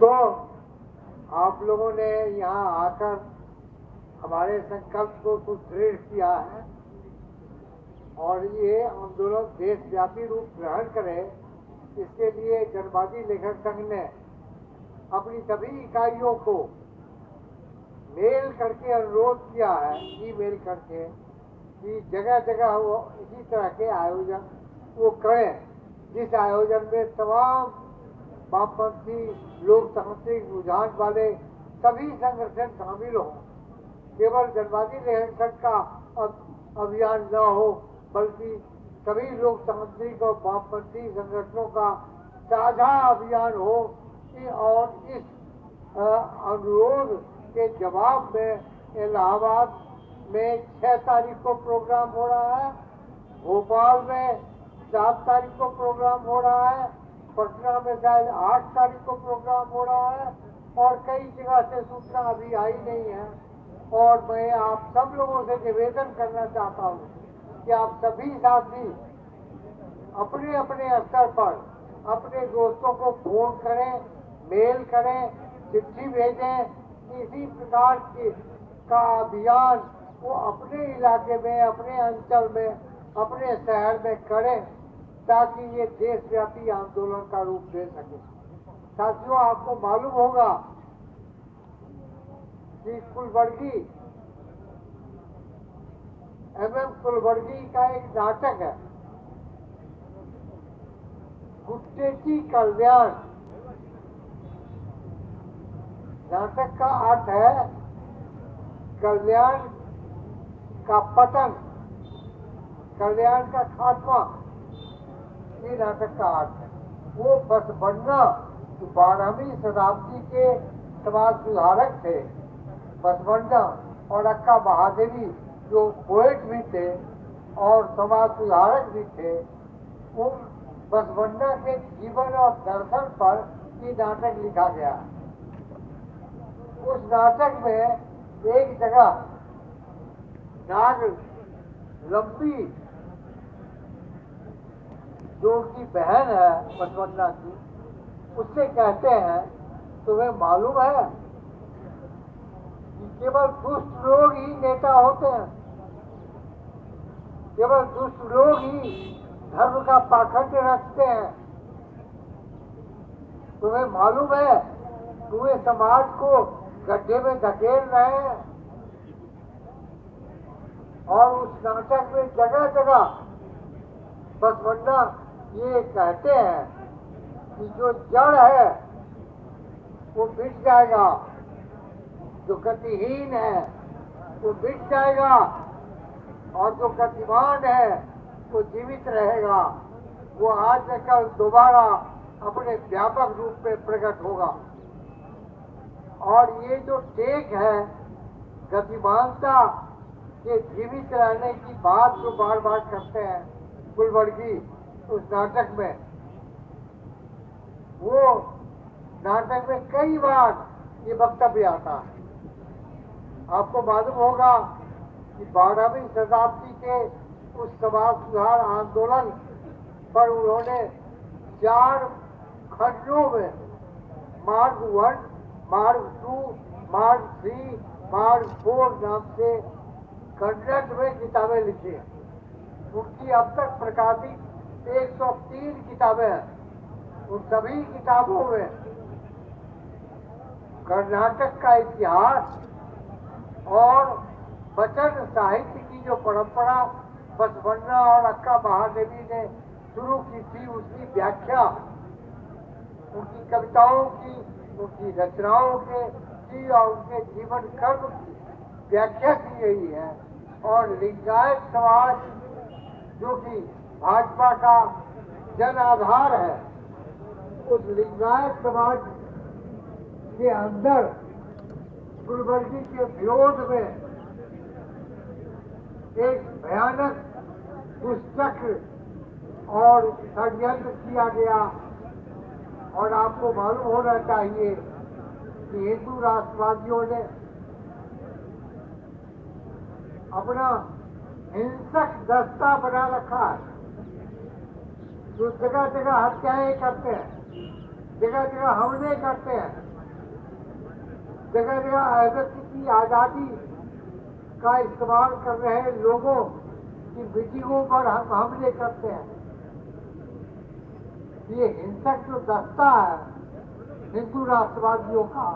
तो आप लोगों ने यहाँ आकर हमारे संकल्प को सुदृढ़ किया है और ये आंदोलन देशव्यापी रूप ग्रहण करे, इसके लिए जनवादी लेखक संघ ने अपनी सभी इकाइयों को मेल करके अनुरोध किया है, ईमेल करके, कि जगह जगह वो इसी तरह के आयोजन वो करें, जिस आयोजन में तमाम वामपंथी लोकतांत्रिक रुझान वाले सभी संगठन शामिल हों। केवल जनवादी संघ का अभियान न हो, बल्कि सभी लोकतांत्रिक और वामपंथी संगठनों का साझा अभियान हो और इस अनुरोध के जवाब में इलाहाबाद में छह तारीख को प्रोग्राम हो रहा है, भोपाल में सात तारीख को प्रोग्राम हो रहा है पटना में शायद आठ तारीख को प्रोग्राम हो रहा है और कई जगह से सूचना अभी आई नहीं है। और मैं आप सब लोगों से निवेदन करना चाहता हूँ कि आप सभी साथी अपने अपने स्तर पर अपने दोस्तों को फ़ोन करें, मेल करें, चिट्ठी भेजें। इसी प्रकार की का अभियान वो अपने इलाके में, अपने अंचल में, अपने शहर में करें। ताकि ये देशव्यापी आंदोलन का रूप दे सके। साथियों, आपको मालूम होगा कि कुलवर्गी एम एम कुलवर्गी का एक नाटक है। गुट्टेची कल्याण। नाटक का अर्थ है कल्याण का पतन, कल्याण का खात्मा। ये नाटक का अर्थ है। वो बस बनना जो बारहवीं शताब्दी के समाज सुधारक थे। बसवंडा और अक्का महादेवी जो पोएट भी थे और समाज सुधारक भी थे, उन बसवंडा के जीवन और दर्शन पर ये नाटक लिखा गया। उस नाटक में एक जगह नाग लंबी जो उनकी बहन है बसवन्ना की उससे कहते हैं, तुम्हें मालूम है कि केवल दुष्ट लोग ही नेता होते हैं। केवल दुष्ट लोग ही धर्म का पाखंड रखते हैं। तुम्हें मालूम है, तुम्हें समाज को गड्ढे में धकेल रहे हैं। और उस नाटक में जगह जगह बसवन्ना ये कहते हैं कि जो जड़ है, वो मिट जाएगा। जो गतिहीन है, वो मिट जाएगा। और जो गतिमान है, वो जीवित रहेगा। वो आज न कल दोबारा अपने व्यापक रूप में प्रकट होगा। और ये जो टेक है, गतिमानता के जीवित रहने की बात जो बार बार करते हैं कुलवर्गी उस नाटक में। वो नाटक में कई बार ये वक्तव्य आता है। आपको मालूम होगा कि बारहवीं शताब्दी के उस समाज सुधार आंदोलन पर उन्होंने चार खंडों में मार्ग वन, मार्ग टू, मार्ग थ्री, मार्ग फोर नाम से कन्नड़ में किताबें लिखी उनकी अब तक प्रकाशित 103 किताबें हैं। उन सभी किताबों में कर्नाटक का इतिहास और वचन साहित्य की जो परंपरा बसवन्ना और अक्का महादेवी ने शुरू की थी, उसकी व्याख्या, उनकी कविताओं की, उनकी रचनाओं के की और उनके जीवन कर्म की व्याख्या की गई है। और लिंगायत समाज जो कि भाजपा का जन आधार है, उस लिंगायत समाज के अंदर गुलबर्गी के विरोध में एक भयानक दुष्चक्र और षडयंत्र किया गया। और आपको मालूम होना चाहिए कि हिंदू राष्ट्रवादियों ने अपना हिंसक दस्ता बना रखा है। जो जगह जगह हत्याएँ करते हैं, जगह जगह हमले करते हैं, जगह जगह अभिव्यक्ति की आज़ादी का इस्तेमाल कर रहे लोगों की मीटिंगों पर हम हमले करते हैं। ये हिंसक जो दस्ता है, हिंदू राष्ट्रवादियों का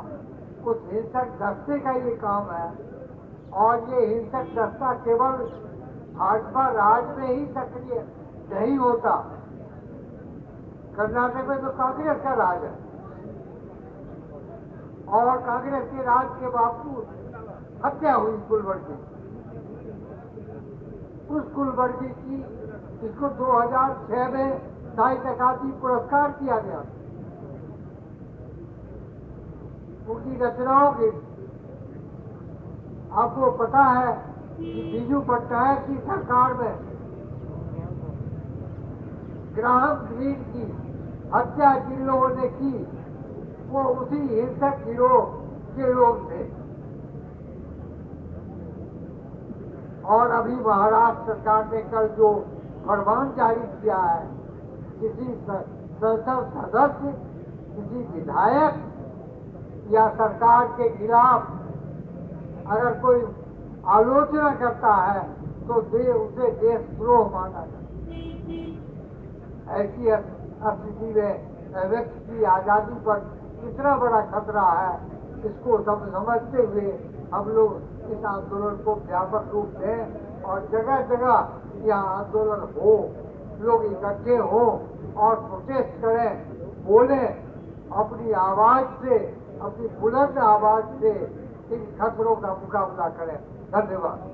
उस हिंसक दस्ते का ये काम है। और ये हिंसक दस्ता केवल भाजपा राज में ही सक्रिय नहीं होता। कर्नाटक में तो कांग्रेस का राज है। और कांग्रेस के राज के बावजूद हत्या हुई कुलवर्गी उस कुलवर्गी की, जिसको 2006 में साहित्य अकादमी पुरस्कार दिया गया। उनकी रचनाओं के आपको पता है कि बीजू पटनायक की सरकार में ग्राहम ग्रीन की हत्या जिन लोगों ने की वो उसी हिंसक गिरोह के लोग थे। और अभी महाराष्ट्र सरकार ने कल जो फरमान जारी किया है, किसी संसद सदस्य, किसी विधायक या सरकार के खिलाफ अगर कोई आलोचना करता है तो दे, उसे देशद्रोह माना जाता ऐसी स्थिति में व्यक्ति की आज़ादी पर कितना बड़ा खतरा है, इसको सब समझते हुए हम लोग इस आंदोलन को व्यापक रूप दें और जगह जगह यह आंदोलन हो, लोग इकट्ठे हो और प्रोटेस्ट करें, बोले, अपनी आवाज़ से, अपनी बुलंद आवाज़ से इन खतरों का मुकाबला करें। धन्यवाद।